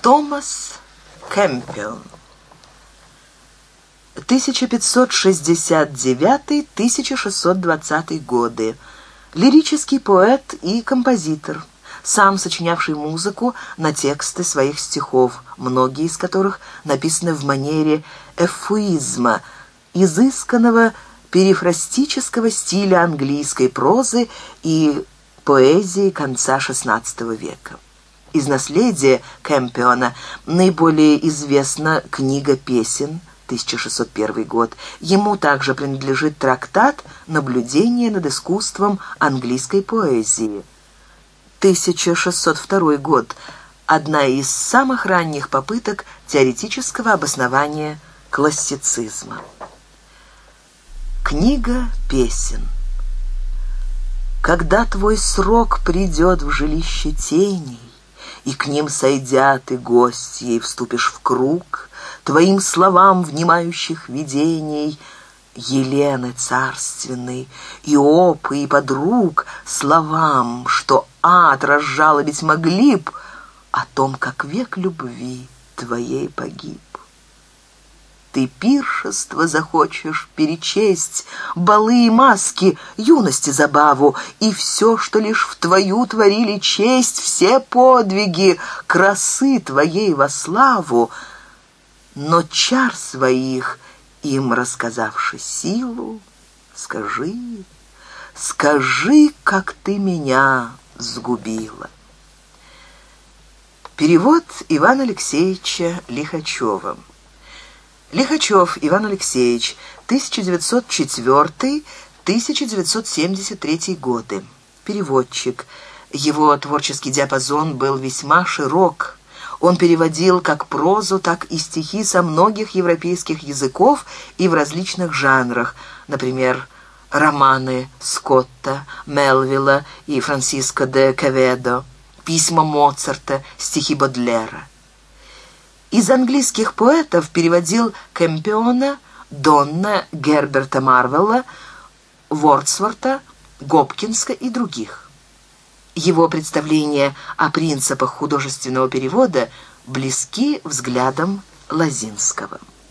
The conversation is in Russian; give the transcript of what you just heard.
Томас Кэмпбелл, 1569-1620 годы. Лирический поэт и композитор, сам сочинявший музыку на тексты своих стихов, многие из которых написаны в манере эфуизма, изысканного перифрастического стиля английской прозы и поэзии конца XVI века. Из наследия Кэмпиона наиболее известна книга песен 1601 год. Ему также принадлежит трактат «Наблюдение над искусством английской поэзии». 1602 год. Одна из самых ранних попыток теоретического обоснования классицизма. Книга песен. Когда твой срок придет в жилище теней, и к ним сойдя ты гости, и вступишь в круг твоим словам внимающих видений, Елены царственной, и опы, и подруг словам, что ад разжалобить могли б, о том, как век любви твоей погиб ты пиршество захочешь перечесть, балы и маски, юности забаву, и все, что лишь в твою творили честь, все подвиги, красы твоей во славу, но чар своих им рассказавши силу, скажи, скажи, как ты меня сгубила. Перевод Ивана Алексеевича Лихачева Лихачев Иван Алексеевич, 1904-1973 годы. Переводчик. Его творческий диапазон был весьма широк. Он переводил как прозу, так и стихи со многих европейских языков и в различных жанрах, например, романы Скотта, Мелвилла и Франциско де Каведо, письма Моцарта, стихи Бодлера. Из английских поэтов переводил Кэмпиона, Донна, Герберта Марвелла, Вордсворта, Гопкинска и других. Его представления о принципах художественного перевода близки взглядам Лозинского.